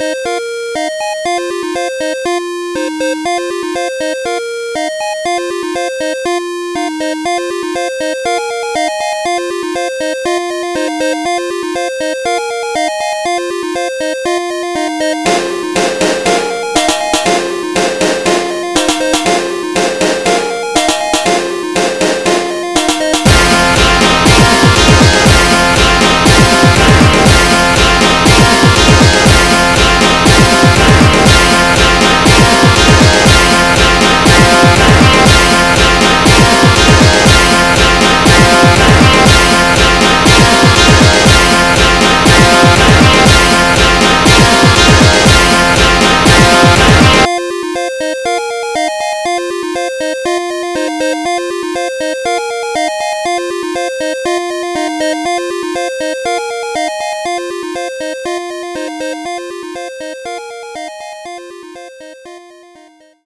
Thank you. Música